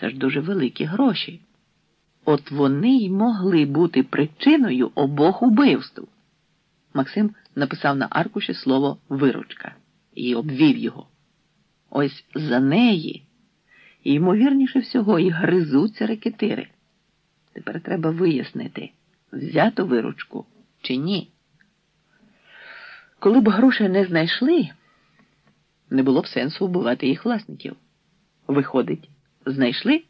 Це ж дуже великі гроші. От вони й могли бути причиною обох убивств. Максим написав на аркуші слово виручка і обвів його. Ось за неї, ймовірніше всього, і гризуться рекетири. Тепер треба вияснити, взято виручку чи ні. Коли б грошей не знайшли, не було б сенсу вбивати їх власників. Виходить, знайшли?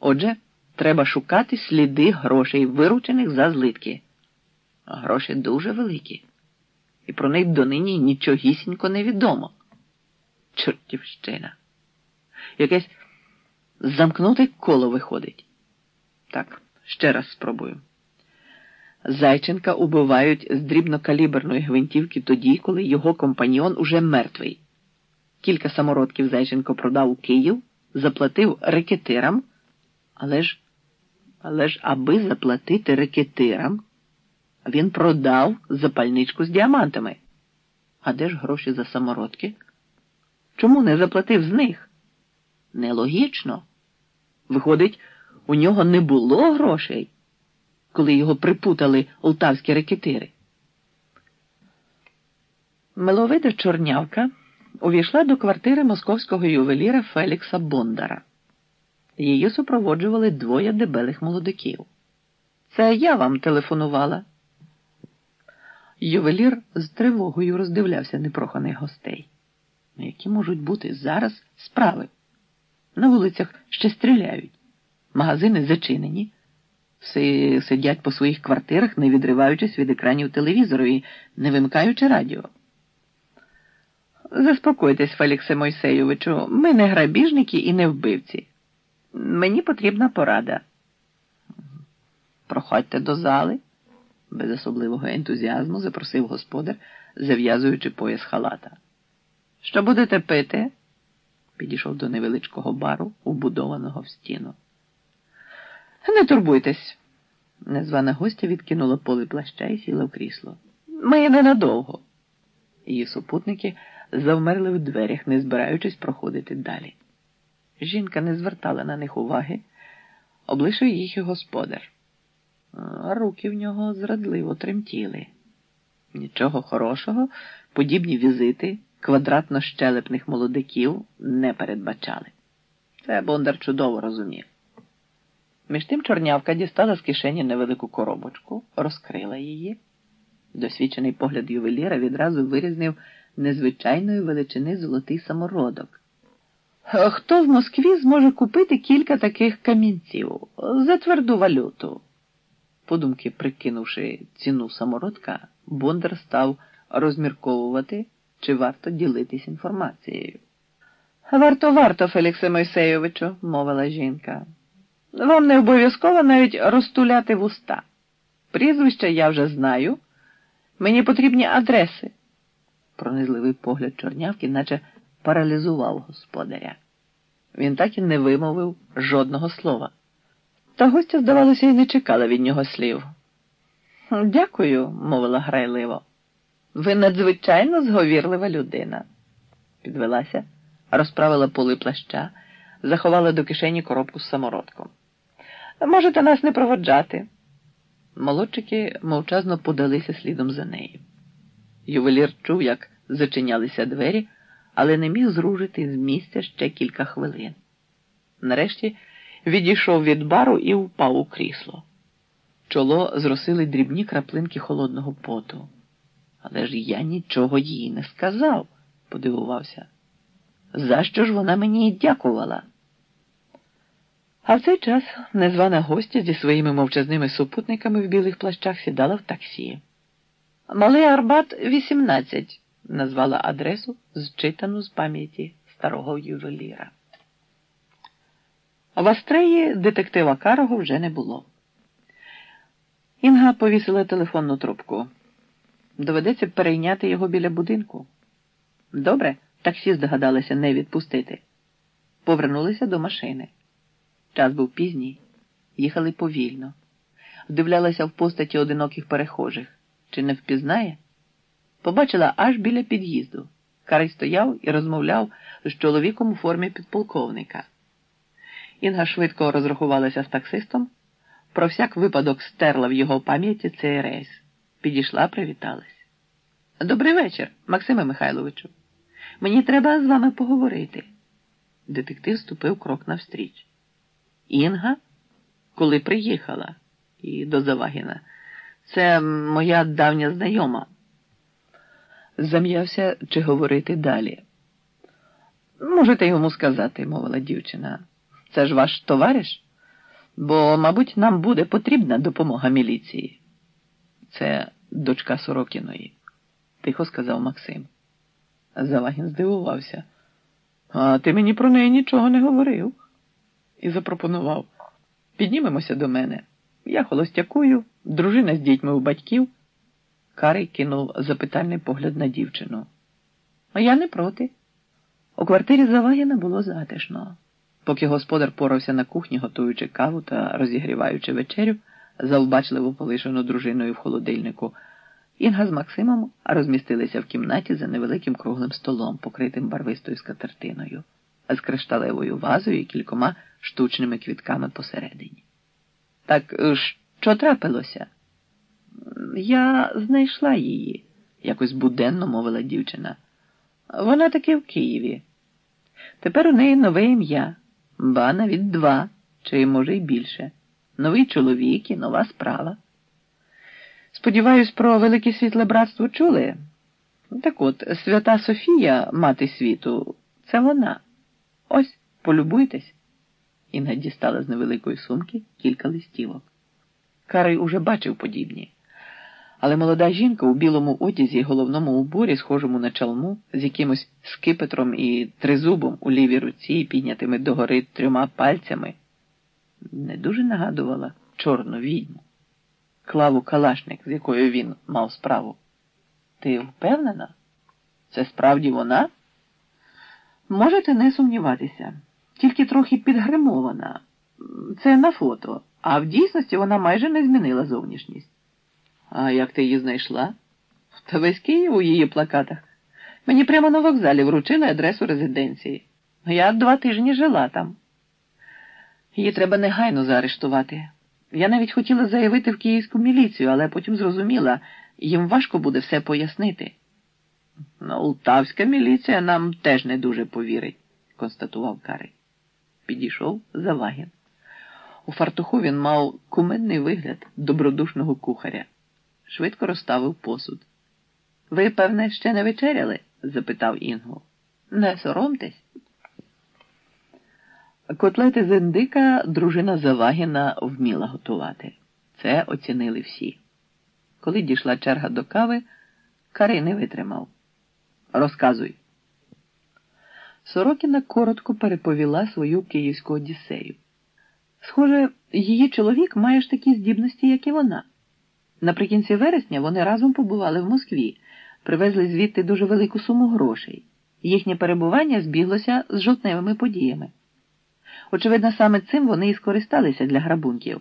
Отже, треба шукати сліди грошей, виручених за злитки. Гроші дуже великі, і про них донині нічогісінько не відомо. Чортівщина. Якесь замкнуте коло виходить. Так, ще раз спробую. Зайченка убивають з дрібнокаліберної гвинтівки тоді, коли його компаньйон уже мертвий. Кілька самородків Зайченко продав у Київ, заплатив рекетирам, але ж, але ж, аби заплатити рекетирам, він продав запальничку з діамантами. А де ж гроші за самородки? Чому не заплатив з них? Нелогічно. Виходить, у нього не було грошей, коли його припутали олтавські рекетири. Миловида чорнявка увійшла до квартири московського ювеліра Фелікса Бондара. Її супроводжували двоє дебелих молодиків. Це я вам телефонувала. Ювелір з тривогою роздивлявся непроханих гостей. Які можуть бути зараз справи? На вулицях ще стріляють, магазини зачинені, всі сидять по своїх квартирах, не відриваючись від екранів телевізору і не вимикаючи радіо. Заспокойтесь, Феліксе Мойсейовичу, ми не грабіжники і не вбивці. Мені потрібна порада. Проходьте до зали, без особливого ентузіазму запросив господар, зав'язуючи пояс халата. Що будете пити? Підійшов до невеличкого бару, убудованого в стіну. Не турбуйтесь. Незвана гостя відкинула поле плаща і сіла в крісло. Ми ненадовго. Її супутники завмерли в дверях, не збираючись проходити далі. Жінка не звертала на них уваги, облишив їх і господар. Руки в нього зрадливо тремтіли. Нічого хорошого, подібні візити квадратно щелепних молодиків не передбачали. Це Бондар чудово розумів. Між тим чорнявка дістала з кишені невелику коробочку, розкрила її. Досвідчений погляд ювеліра відразу вирізнив незвичайної величини золотий самородок. Хто в Москві зможе купити кілька таких камінців за тверду валюту? Подумки, прикинувши ціну самородка, Бондар став розмірковувати, чи варто ділитись інформацією. Варто, варто, Феліксе Мойсейовичу, мовила жінка. Вам не обов'язково навіть розтуляти вуста. Прізвища я вже знаю. Мені потрібні адреси. Пронизливий погляд чорнявки, наче паралізував господаря. Він так і не вимовив жодного слова. Та гостя, здавалося, і не чекала від нього слів. Дякую, мовила грайливо. Ви надзвичайно зговірлива людина. Підвелася, розправила поли плаща, заховала до кишені коробку з самородком. Можете нас не проводжати. Молодчики мовчазно подалися слідом за нею. Ювелір чув, як зачинялися двері, але не міг зружити з місця ще кілька хвилин. Нарешті відійшов від бару і впав у крісло. Чоло зросили дрібні краплинки холодного поту. Але ж я нічого їй не сказав, подивувався. За що ж вона мені дякувала? А в цей час незвана гостя зі своїми мовчазними супутниками в білих плащах сідала в таксі. Малий Арбат 18, назвала адресу, зчитану з пам'яті старого ювеліра. В Астреї детектива Карого вже не було. Інга повісила телефонну трубку. Доведеться перейняти його біля будинку. Добре, таксі здогадалися не відпустити. Повернулися до машини. Час був пізній, їхали повільно, вдивлялася в постаті одиноких перехожих. Чи не впізнає? Побачила аж біля під'їзду. Карий стояв і розмовляв з чоловіком у формі підполковника. Інга швидко розрахувалася з таксистом, про всяк випадок стерла в його пам'яті цей рейс. Підійшла, привіталась. Добрий вечір, Максиме Михайловичу. Мені треба з вами поговорити. Детектив ступив крок навстріч. Інга, коли приїхала, і до Завагіна. Це моя давня знайома. Зам'явся чи говорити далі. Можете йому сказати, мовила дівчина. Це ж ваш товариш? Бо, мабуть, нам буде потрібна допомога міліції. Це дочка Сорокіної, тихо сказав Максим. Завагін здивувався. А ти мені про неї нічого не говорив. І запропонував. Піднімемося до мене. Я холостякую, дружина з дітьми у батьків. Карий кинув запитальний погляд на дівчину. А я не проти. У квартирі Завагіна було затишно. Поки господар порався на кухні, готуючи каву та розігріваючи вечерю, завбачливо полишену дружиною в холодильнику, Інга з Максимом розмістилися в кімнаті за невеликим круглим столом, покритим барвистою скатертиною, з кришталевою вазою і кількома штучними квітками посередині. Так що трапилося? Я знайшла її, якось буденно мовила дівчина. Вона таки в Києві. Тепер у неї нове ім'я, ба навіть два, чи, може, й більше. Новий чоловік і нова справа. Сподіваюсь, про велике світле братство чули? Так от, свята Софія, мати світу, це вона. Ось, полюбуйтесь. Інга дістала з невеликої сумки кілька листівок. Карий уже бачив подібні. Але молода жінка у білому одязі і головному уборі, схожому на чалму, з якимось скипетром і тризубом у лівій руці, піднятими догори трьома пальцями, не дуже нагадувала чорну відьму, клаву Калашник, з якою він мав справу. Ти впевнена? Це справді вона? Можете не сумніватися, тільки трохи підгримована. Це на фото, а в дійсності вона майже не змінила зовнішність. А як ти її знайшла? Та весь Київ у її плакатах. Мені прямо на вокзалі вручили адресу резиденції. Я два тижні жила там. Її треба негайно заарештувати. Я навіть хотіла заявити в київську міліцію, але потім зрозуміла, їм важко буде все пояснити. Ултавська міліція нам теж не дуже повірить, констатував Карий. Підійшов Завагін. У фартуху він мав куменний вигляд добродушного кухаря швидко розставив посуд. Ви, певне, ще не вечеряли? запитав Інгу. Не соромтесь. Котлети з індика дружина Завагіна вміла готувати. Це оцінили всі. Коли дійшла черга до кави, Карий не витримав. Розказуй. Сорокіна коротко переповіла свою київську одіссею. Схоже, її чоловік має ж такі здібності, як і вона. Наприкінці вересня вони разом побували в Москві, привезли звідти дуже велику суму грошей. Їхнє перебування збіглося з жовтневими подіями. Очевидно, саме цим вони і скористалися для грабунків.